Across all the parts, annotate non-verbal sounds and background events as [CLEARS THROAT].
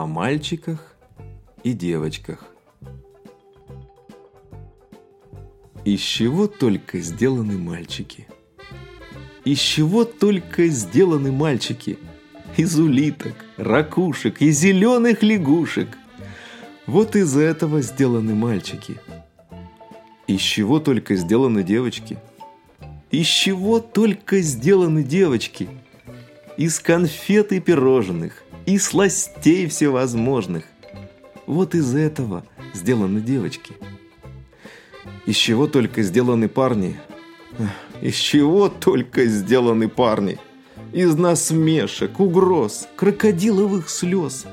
о мальчиках и девочках. Из чего только сделаны мальчики? Из чего только сделаны мальчики? Из улиток, ракушек и зеленых лягушек. Вот из этого сделаны мальчики. Из чего только сделаны девочки? Из чего только сделаны девочки? Из конфет и пирожных, и сластей всевозможных. Вот из этого сделаны девочки. Из чего только сделаны парни? Из чего только сделаны парни? Из насмешек, угроз, крокодиловых слез.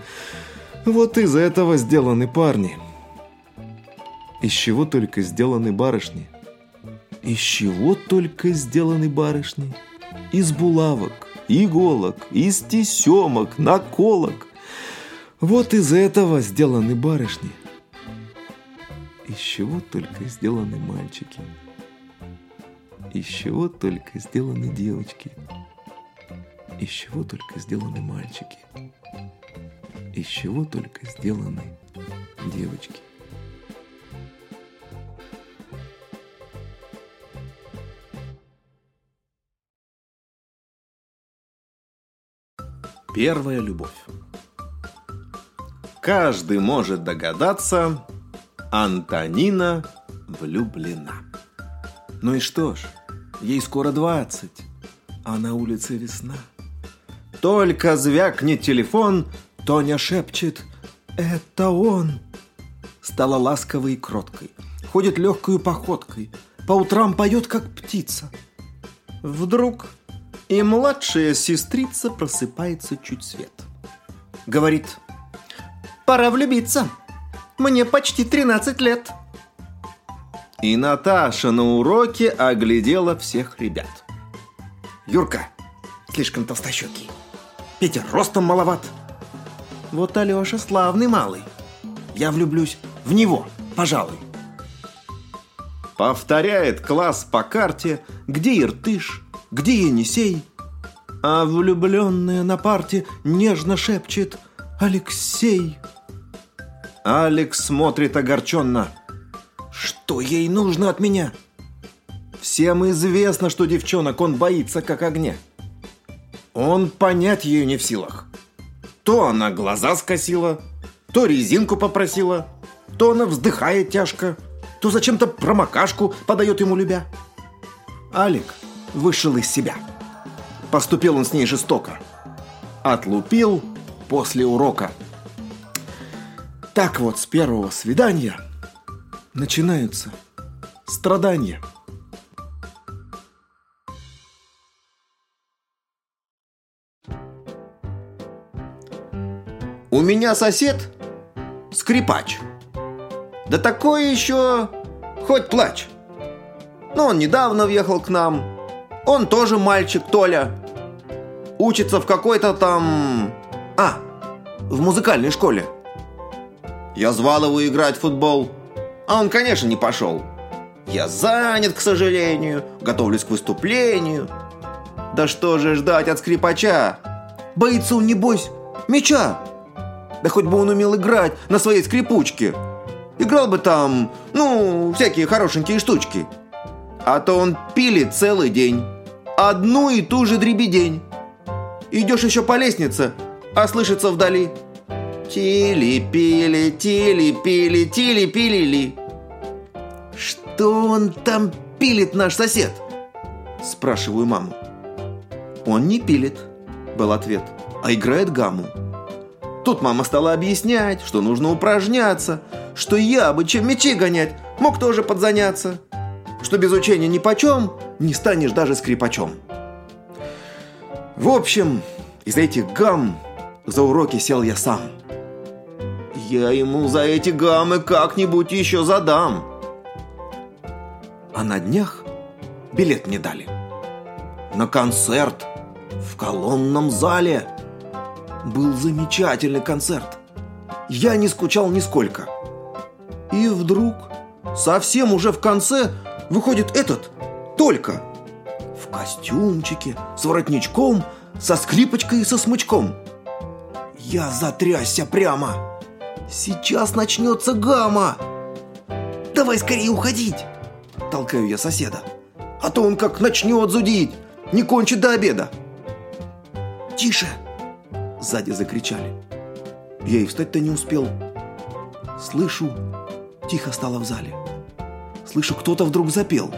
Вот из этого сделаны парни. Из чего только сделаны барышни? Из чего только сделаны барышни? Из булавок, иголок, из тесемок, наколок. Вот из этого сделаны барышни. Из чего только сделаны мальчики. Из чего только сделаны девочки. Из чего только сделаны мальчики. Из чего только сделаны девочки. Первая любовь. Каждый может догадаться, Антонина влюблена. Ну и что ж, ей скоро двадцать, а на улице весна. Только звякнет телефон, Тоня шепчет «Это он!» Стала ласковой и кроткой, ходит легкой походкой, по утрам поет, как птица. Вдруг и младшая сестрица просыпается чуть свет. Говорит, пора влюбиться. Мне почти 13 лет. И Наташа на уроке оглядела всех ребят. Юрка, слишком толстощекий. Петя ростом маловат. Вот Алеша славный малый. Я влюблюсь в него, пожалуй. Повторяет класс по карте, где Иртыш, где Енисей? А влюбленная на парте нежно шепчет «Алексей!» Алекс смотрит огорченно. Что ей нужно от меня? Всем известно, что девчонок он боится как огня. Он понять ее не в силах. То она глаза скосила, то резинку попросила, то она вздыхает тяжко, то зачем-то промокашку подает ему любя. Алик вышел из себя. Поступил он с ней жестоко. Отлупил после урока. Так вот, с первого свидания начинаются страдания. У меня сосед скрипач. Да такой еще хоть плачь. Но он недавно въехал к нам, он тоже мальчик, Толя. Учится в какой-то там... А, в музыкальной школе. Я звал его играть в футбол, а он, конечно, не пошел. Я занят, к сожалению, готовлюсь к выступлению. Да что же ждать от скрипача? Боится он, небось, меча. Да хоть бы он умел играть на своей скрипучке. Играл бы там, ну, всякие хорошенькие штучки. А то он пилит целый день одну и ту же дребедень. Идешь еще по лестнице, а слышится вдали Тили-пили, тили-пили, тили-пили-ли. Что он там пилит, наш сосед? Спрашиваю маму. Он не пилит, был ответ, а играет гамму. Тут мама стала объяснять, что нужно упражняться, что я бы, чем мечи гонять, мог тоже подзаняться что без учения ни почем не станешь даже скрипачом. В общем, из этих гам за уроки сел я сам. Я ему за эти гаммы как-нибудь еще задам. А на днях билет мне дали. На концерт в колонном зале. Был замечательный концерт. Я не скучал нисколько. И вдруг, совсем уже в конце, выходит этот, только в костюмчике, с воротничком, со скрипочкой и со смычком. Я затрясся прямо. Сейчас начнется гамма. Давай скорее уходить. Толкаю я соседа. А то он как начнет зудить. Не кончит до обеда. Тише! Сзади закричали. Я и встать-то не успел. Слышу, тихо стало в зале. Слышу, кто-то вдруг запел.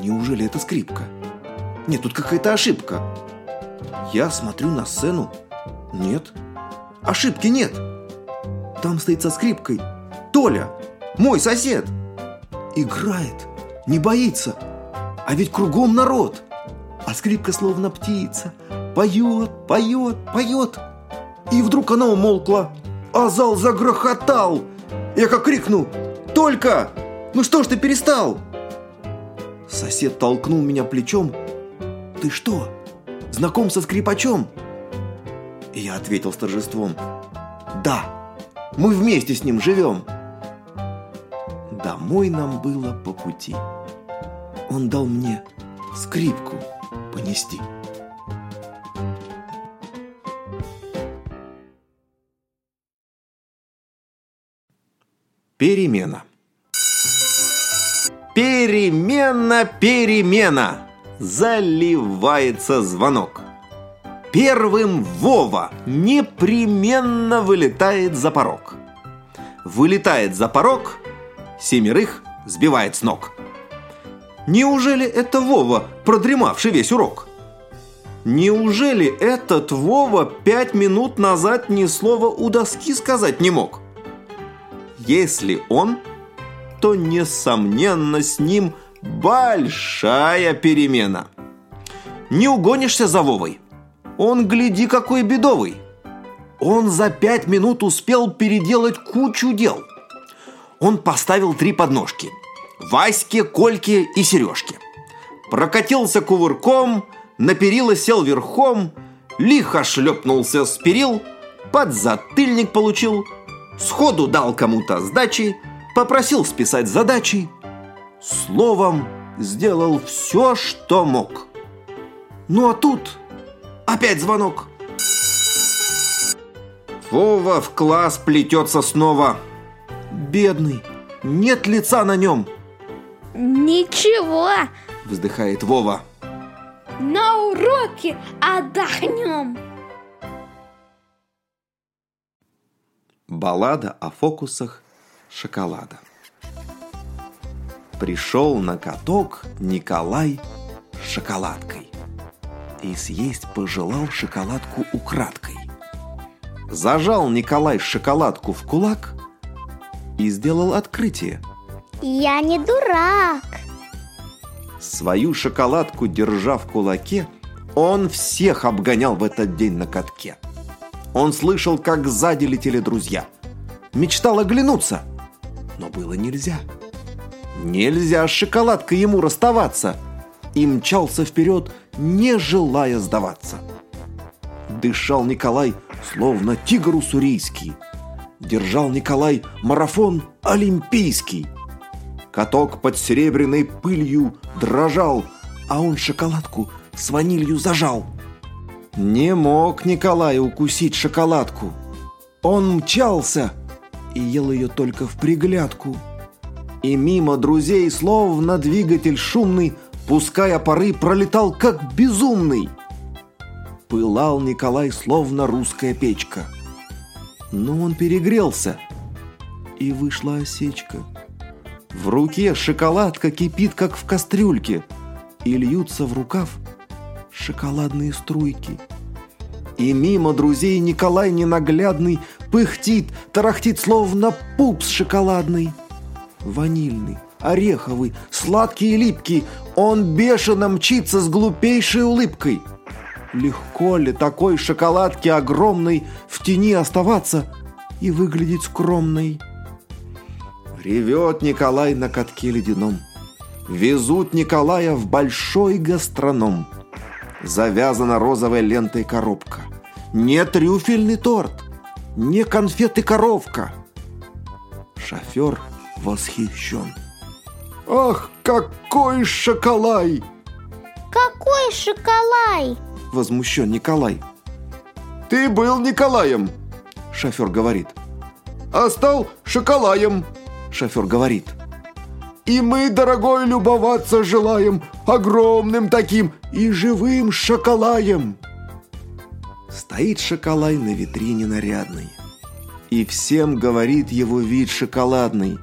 Неужели это скрипка? Нет, тут какая-то ошибка. Я смотрю на сцену. Нет. Ошибки нет. Там стоит со скрипкой. Толя, мой сосед. Играет, не боится. А ведь кругом народ. А скрипка словно птица. Поет, поет, поет. И вдруг она умолкла, а зал загрохотал. Я как крикну «Только! Ну что ж ты перестал?» Сосед толкнул меня плечом. «Ты что, знаком со скрипачом?» И я ответил с торжеством. «Да, мы вместе с ним живем». Домой нам было по пути. Он дал мне скрипку понести. Перемена. Перемена, перемена. Заливается звонок. Первым Вова непременно вылетает за порог. Вылетает за порог, семерых сбивает с ног. Неужели это Вова, продремавший весь урок? Неужели этот Вова пять минут назад ни слова у доски сказать не мог? Если он, то, несомненно, с ним большая перемена. Не угонишься за Вовой. Он, гляди, какой бедовый. Он за пять минут успел переделать кучу дел. Он поставил три подножки. Ваське, Кольке и Сережке. Прокатился кувырком, на перила сел верхом, лихо шлепнулся с перил, подзатыльник получил – сходу дал кому-то сдачи, попросил списать задачи. Словом, сделал все, что мог. Ну а тут опять звонок. Вова в класс плетется снова. Бедный, нет лица на нем. Ничего, Вздыхает Вова. на уроке отдохнем. Баллада о фокусах шоколада. Пришел на каток Николай с шоколадкой и съесть пожелал шоколадку украдкой. Зажал Николай шоколадку в кулак и сделал открытие. Я не дурак. Свою шоколадку держа в кулаке, он всех обгонял в этот день на катке. Он слышал, как сзади летели друзья. Мечтал оглянуться, но было нельзя. Нельзя с шоколадкой ему расставаться. И мчался вперед, не желая сдаваться. Дышал Николай, словно тигр уссурийский. Держал Николай марафон олимпийский. Каток под серебряной пылью дрожал, а он шоколадку с ванилью зажал. Не мог Николай укусить шоколадку. Он мчался и ел ее только в приглядку. И мимо друзей, словно двигатель шумный, пуская пары, пролетал как безумный. Пылал Николай, словно русская печка. Но он перегрелся, и вышла осечка. В руке шоколадка кипит, как в кастрюльке, и льются в рукав шоколадные струйки. И мимо друзей Николай ненаглядный пыхтит, тарахтит, словно пупс шоколадный. Ванильный, ореховый, сладкий и липкий, он бешено мчится с глупейшей улыбкой. Легко ли такой шоколадке огромной в тени оставаться и выглядеть скромной? Ревет Николай на катке ледяном. Везут Николая в большой гастроном. Завязана розовой лентой коробка. Не трюфельный торт, не конфеты-коровка. Шофер восхищен. Ах, какой шоколай! Какой шоколай? Возмущен Николай. Ты был Николаем, шофер говорит. А стал Шоколаем, шофер говорит. И мы, дорогой, любоваться желаем огромным таким и живым шоколаем. Стоит шоколай на витрине нарядный, и всем говорит его вид шоколадный.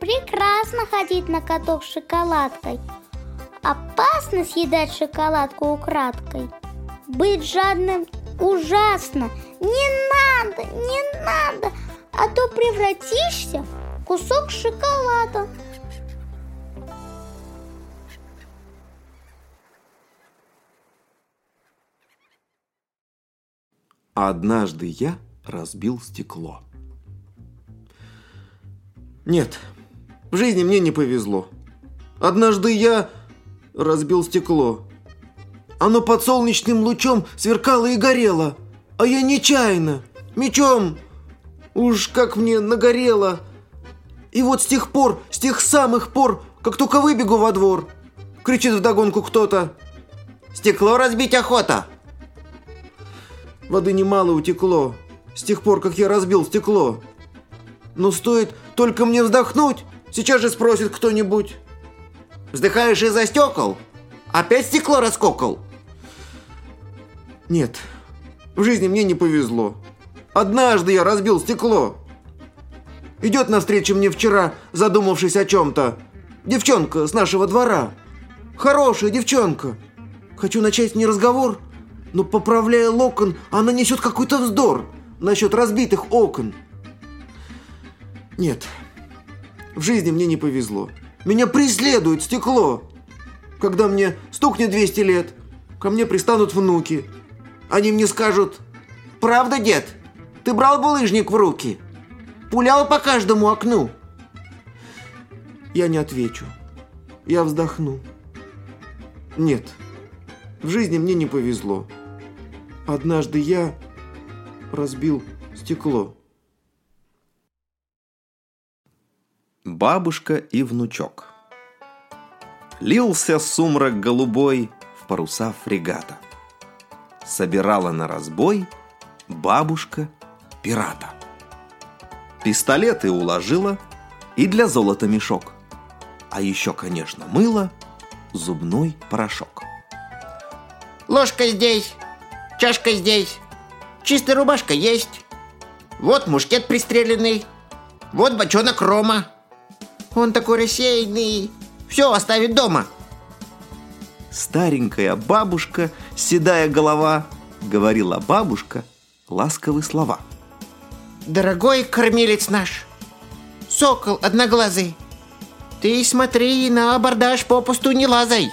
Прекрасно ходить на каток с шоколадкой. Опасно съедать шоколадку украдкой. Быть жадным ужасно. Не надо, не надо, а то превратишься в кусок шоколада. Однажды я разбил стекло. Нет, в жизни мне не повезло. Однажды я разбил стекло. Оно под солнечным лучом сверкало и горело, а я нечаянно, мечом. Уж как мне нагорело. И вот с тех пор, с тех самых пор, как только выбегу во двор, кричит вдогонку кто-то. Стекло разбить охота. Воды немало утекло с тех пор, как я разбил стекло. Но стоит только мне вздохнуть, сейчас же спросит кто-нибудь. Вздыхаешь из-за стекол? Опять стекло раскокал? Нет, в жизни мне не повезло. Однажды я разбил стекло. Идет навстречу мне вчера, задумавшись о чем-то. Девчонка с нашего двора. Хорошая девчонка. Хочу начать с ней разговор, но поправляя локон, она несет какой-то вздор насчет разбитых окон. Нет, в жизни мне не повезло. Меня преследует стекло. Когда мне стукнет 200 лет, ко мне пристанут внуки. Они мне скажут, «Правда, дед, ты брал булыжник в руки? Пулял по каждому окну?» Я не отвечу. Я вздохну. Нет, в жизни мне не повезло. Однажды я разбил стекло. Бабушка и внучок Лился сумрак голубой в паруса фрегата. Собирала на разбой бабушка пирата. Пистолеты уложила и для золота мешок. А еще, конечно, мыло, зубной порошок. Ложка здесь, чашка здесь, чистая рубашка есть. Вот мушкет пристреленный, вот бочонок рома. Он такой рассеянный, все оставит дома. Старенькая бабушка, седая голова, говорила бабушка ласковые слова. Дорогой кормилец наш, сокол одноглазый, ты смотри на абордаж попусту не лазай.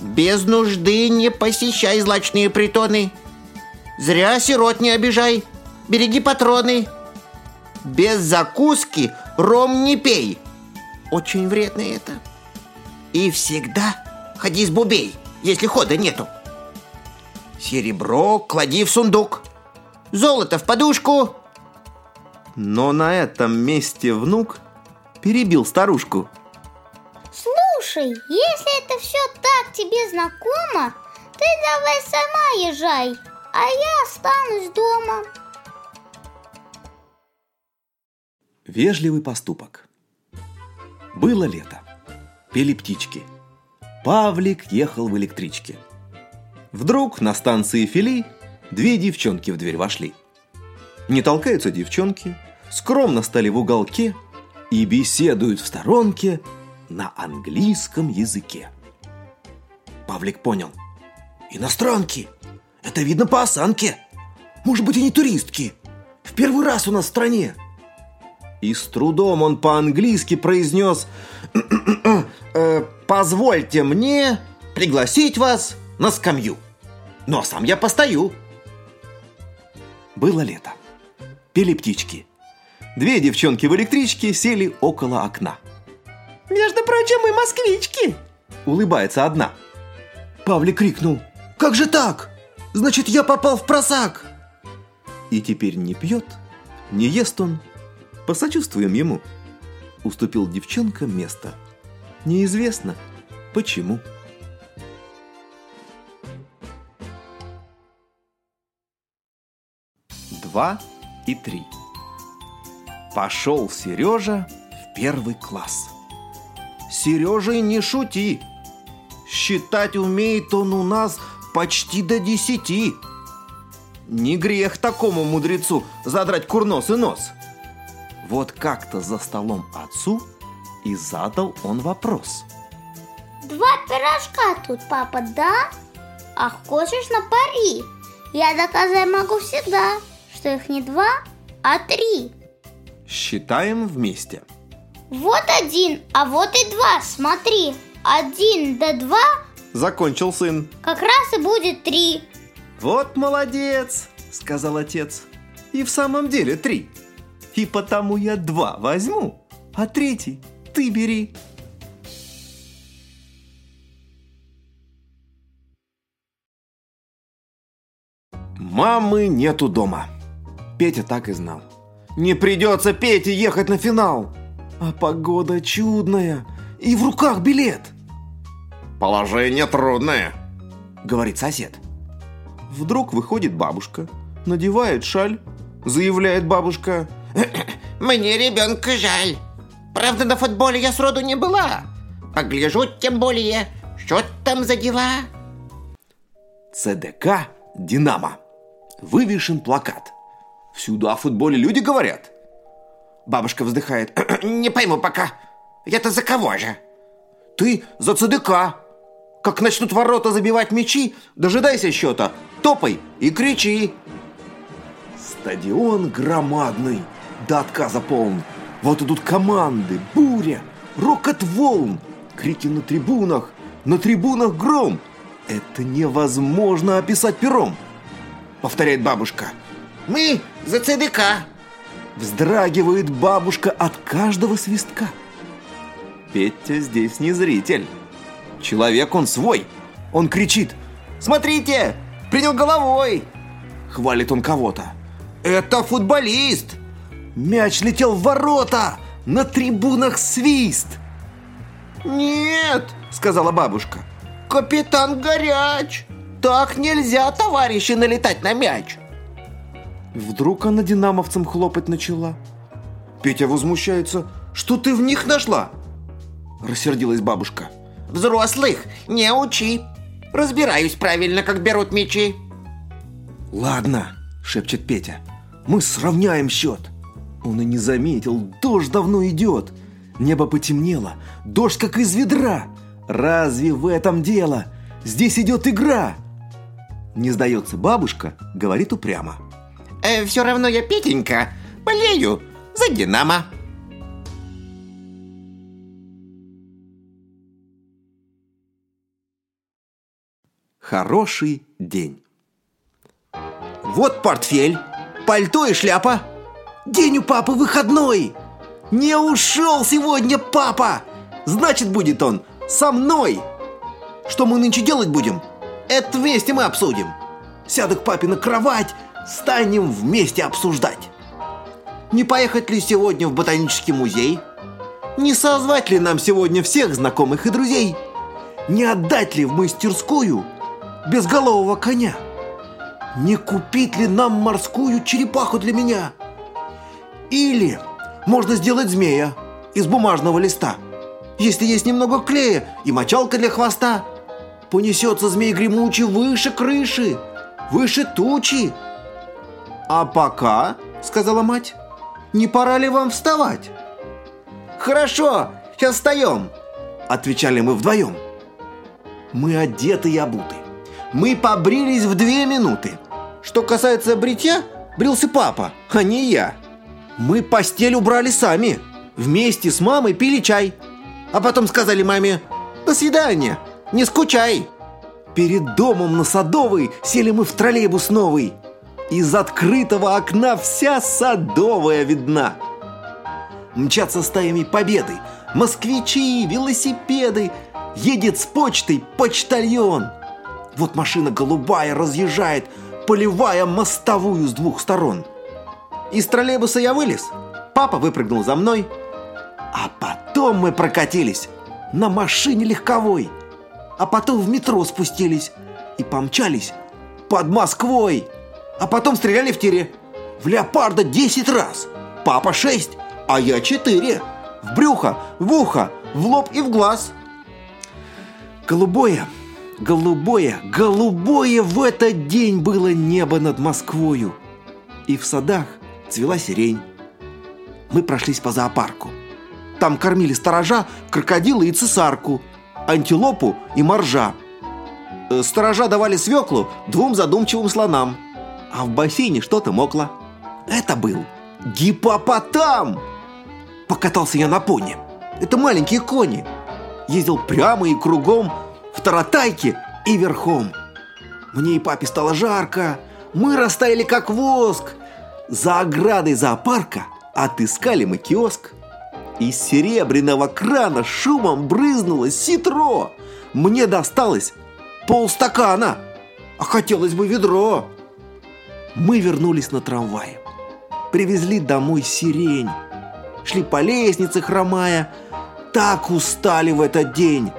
Без нужды не посещай злачные притоны. Зря сирот не обижай, береги патроны. Без закуски ром не пей. Очень вредно это. И всегда ходи с бубей, если хода нету. Серебро клади в сундук. Золото в подушку. Но на этом месте внук перебил старушку. Слушай, если это все так тебе знакомо, ты давай сама езжай, а я останусь дома. Вежливый поступок. Было лето. Пели птички. Павлик ехал в электричке. Вдруг на станции Фили две девчонки в дверь вошли. Не толкаются девчонки, скромно стали в уголке и беседуют в сторонке на английском языке. Павлик понял. Иностранки. Это видно по осанке. Может быть, и не туристки. В первый раз у нас в стране. И с трудом он по-английски произнес «Э, «Позвольте мне пригласить вас на скамью. Ну а сам я постою». Было лето. Пели птички. Две девчонки в электричке сели около окна. Между прочим, мы москвички. Улыбается одна. Павлик крикнул. Как же так? Значит, я попал в просак. И теперь не пьет, не ест он. Посочувствуем ему. Уступил девчонкам место. Неизвестно, почему. два и три. Пошел Сережа в первый класс. Сережа, не шути. Считать умеет он у нас почти до десяти. Не грех такому мудрецу задрать курнос и нос. Вот как-то за столом отцу и задал он вопрос. Два пирожка тут, папа, да? А хочешь на пари? Я доказать могу всегда, что их не два, а три. Считаем вместе. Вот один, а вот и два, смотри. Один до два Закончил сын. как раз и будет три. Вот молодец, сказал отец. И в самом деле три. И потому я два возьму, а третий ты бери. Мамы нету дома. Петя так и знал. Не придется Пете ехать на финал. А погода чудная. И в руках билет. Положение трудное. Говорит сосед. Вдруг выходит бабушка, надевает шаль, заявляет бабушка. [CLEARS THROAT] Мне ребенка жаль. Правда, на футболе я сроду не была. Погляжу тем более, что там за дела. ЦДК «Динамо». Вывешен плакат. Всюду о футболе люди говорят. Бабушка вздыхает. [CLEARS THROAT] Не пойму пока. Я-то за кого же? Ты за ЦДК. Как начнут ворота забивать мячи, дожидайся счета, топай и кричи. Стадион громадный, до отказа полн. Вот идут команды, буря, рокот волн, крики на трибунах, на трибунах гром. Это невозможно описать пером, повторяет бабушка. Мы за ЦДК. Вздрагивает бабушка от каждого свистка. Петя здесь не зритель. Человек он свой. Он кричит Смотрите, принял головой. Хвалит он кого-то. Это футболист. Мяч летел в ворота. На трибунах свист. Нет, сказала бабушка. Капитан горяч. Так нельзя, товарищи, налетать на мяч. Вдруг она динамовцам хлопать начала. Петя возмущается. Что ты в них нашла? Рассердилась бабушка. Взрослых не учи. Разбираюсь правильно, как берут мячи. Ладно, шепчет Петя. Мы сравняем счет. Он и не заметил, дождь давно идет. Небо потемнело, дождь как из ведра. Разве в этом дело? Здесь идет игра. Не сдается бабушка, говорит упрямо. Э, все равно я, Петенька, болею за Динамо. Хороший день. Вот портфель, пальто и шляпа. День у папы выходной. Не ушел сегодня папа. Значит, будет он со мной. Что мы нынче делать будем? Это вместе мы обсудим. Сяду к папе на кровать, станем вместе обсуждать. Не поехать ли сегодня в ботанический музей? Не созвать ли нам сегодня всех знакомых и друзей? Не отдать ли в мастерскую безголового коня? Не купить ли нам морскую черепаху для меня? Или можно сделать змея из бумажного листа. Если есть немного клея и мочалка для хвоста, понесется змей гремучий выше крыши, выше тучи. А пока, сказала мать, не пора ли вам вставать? Хорошо, сейчас встаем, отвечали мы вдвоем. Мы одеты и обуты. Мы побрились в две минуты. Что касается бритья, брился папа, а не я. Мы постель убрали сами. Вместе с мамой пили чай. А потом сказали маме «До свидания, не скучай». Перед домом на Садовой сели мы в троллейбус новый. Из открытого окна вся Садовая видна. Мчатся стаями победы, москвичи, велосипеды. Едет с почтой почтальон. Вот машина голубая разъезжает, поливая мостовую с двух сторон. Из троллейбуса я вылез, папа выпрыгнул за мной. А потом мы прокатились на машине легковой. А потом в метро спустились и помчались под Москвой. А потом стреляли в тире. В леопарда 10 раз. Папа 6, а я 4. В брюхо, в ухо, в лоб и в глаз. Голубое, голубое, голубое в этот день было небо над Москвою. И в садах цвела сирень. Мы прошлись по зоопарку. Там кормили сторожа, крокодила и цесарку, антилопу и моржа. Э, Сторожа давали свеклу двум задумчивым слонам, а в бассейне что-то мокло. Это был гипопотам! Покатался я на пони. Это маленькие кони. Ездил прямо и кругом, в таратайке и верхом. Мне и папе стало жарко. Мы растаяли как воск. За оградой зоопарка отыскали мы киоск. Из серебряного крана шумом брызнуло ситро. Мне досталось полстакана, а хотелось бы ведро. Мы вернулись на трамвае. Привезли домой сирень. Шли по лестнице, хромая. Так устали в этот день.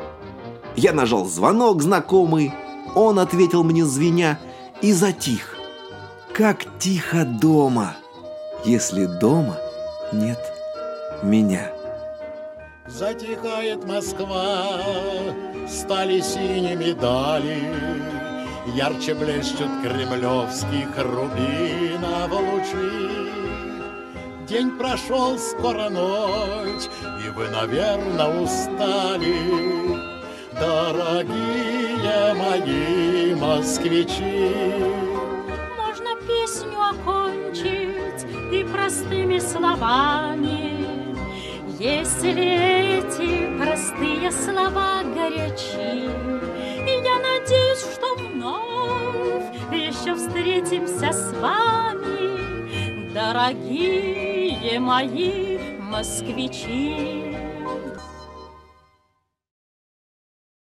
Я нажал звонок знакомый. Он ответил мне звеня и затих. Как тихо дома, если дома нет меня. Затихает Москва, стали синими дали, Ярче блещут кремлевских рубинов лучи. День прошел, скоро ночь, и вы, наверное, устали, Дорогие мои москвичи. Можно песню окончить и простыми словами, Если эти простые слова горячи. Надеюсь, что вновь еще встретимся с вами, Дорогие мои москвичи.